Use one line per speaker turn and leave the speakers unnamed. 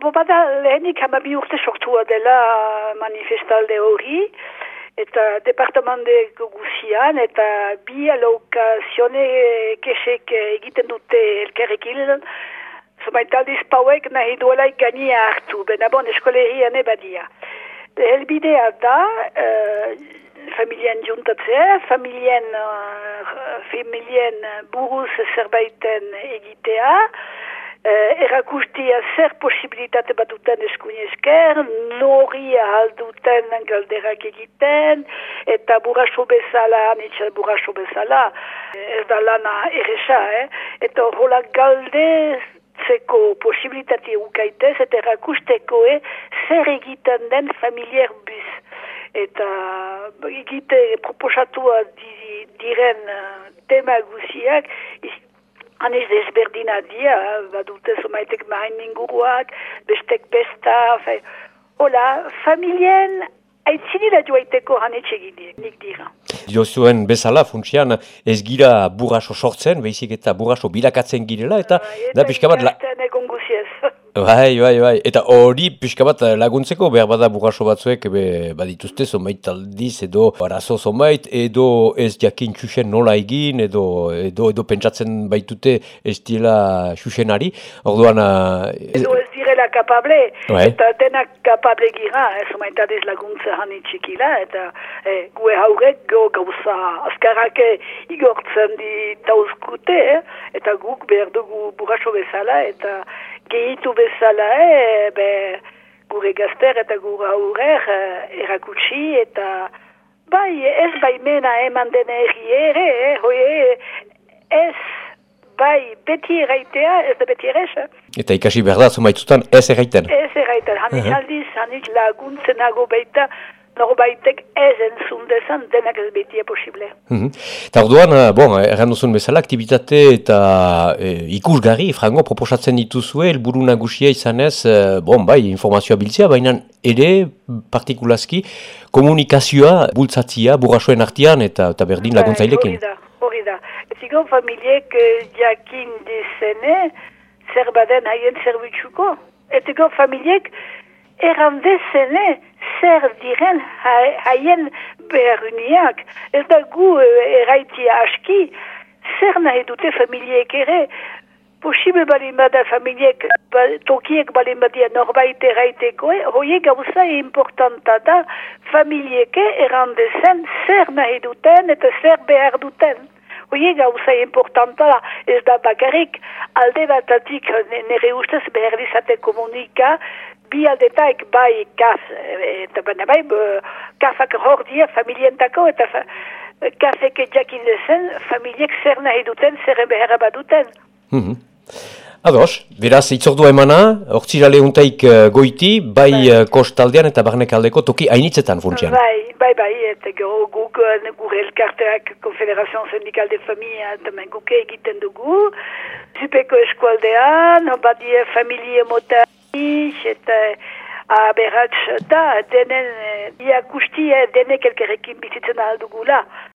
bo bada lehenik hamabi urte sortua dela manifestalde hori, eta departamendeko guzian, eta bi alokazione kesek egiten dute elkerrekin, zomaitaldiz pauek nahi duela gania hartu, bena bon eskolegian ebadia. Helbidea da, uh, familien juntatzea, familien, uh, familien buruz zerbaiten egitea, uh, erakustia zer posibilitate bat duten eskuinezker, nori ahalduten galderak egiten, eta buraso bezala, nitsa buraso bezala, ez da lana erresa, eh? eta hola galdez, zeko posibilitate ukaitez eta erakusteko e, zer egiten den familiar bus. Eta egite proposatua di, diren uh, tema guziak, Hanez ezberdina dia, badute somaitek main inguruak, bestek besta, fe, hola, familien Aitzini joaiteko hanetxe nik dira.
Jozuen bezala, funtsian, ez gira burraso sortzen, behizik eta burraso bilakatzen girela, eta
uh, da pixka bat... La...
Bai, bai, bai. Eta hori pixka bat laguntzeko, behar bada burraso batzuek, be, badituzte, zonbait taldiz, edo arazo zonbait, edo ez jakin txusen nola egin, edo, edo, edo pentsatzen baitute ez dila txusenari. Orduan...
Edo ez direla kapable, bai. eta denak kapable gira, ez omaitadez laguntza hani txikila, eta e, gue haurek go gauza azkarake igortzen di tauzkute, eh? eta guk behar dugu buraso bezala, eta gehitu bezala, eh? be, gure gazter eta gure haurer eh, erakutsi, eta bai ez bai mena eman dena erri ere, eh? hoie ez bai beti erraitea, ez da beti erresa.
Eta ikasi behar da, zumaitzutan ez erraiten.
Ez erraiten, hanitz uh -huh. aldiz, hanitz laguntzenago baita, norbaitek ez entzun dezan, denak ez betia posible.
Mm -hmm. Eta orduan, eh, bon, erran duzun bezala, aktivitate eta e, ikusgarri, frango, proposatzen dituzue, elburu nagusia izanez, e, bon, bai, informazioa biltzea, baina ere, partikulazki, komunikazioa bultzatzia, burrasoen artian, eta, eta berdin bai, laguntzailekin.
Hori da, hori da. Zigo familiek jakin dizene, zer baden haien zerbitzuko. Etiko familiek, erran dezene, zer diren haien beharuniak. Ez da gu eh, eraitia aski, zer nahi dute familiek ere, posible balin bada familiek, ba, tokiek balin badia norbait eraiteko, eh? hoi gauza importanta da familieke errandezen zer nahi duten eta zer behar duten. Hoi gauza importanta da, ez da bakarrik, alde batatik nire ustez behar dizate komunika, bi aldetaik bai kaf, eta baina bai, kafak hor dia familientako, eta fa, kafek jakin dezen, familiek zer nahi duten, zer beharra baduten.
Mm -hmm. Ados, beraz, itzordua emana, hortzira lehuntaik uh, goiti, bai, bai. Uh, kostaldean eta barnek aldeko toki hainitzetan funtsian.
Bai, bai, bai, eta gero guk uh, gure elkarteak Konfederazioan Sindikal de Familia eta guke egiten dugu, zupeko eskualdean, badie familie mota eta aberratz da, denen, iakusti denek elkerekin bizitzen aldugula.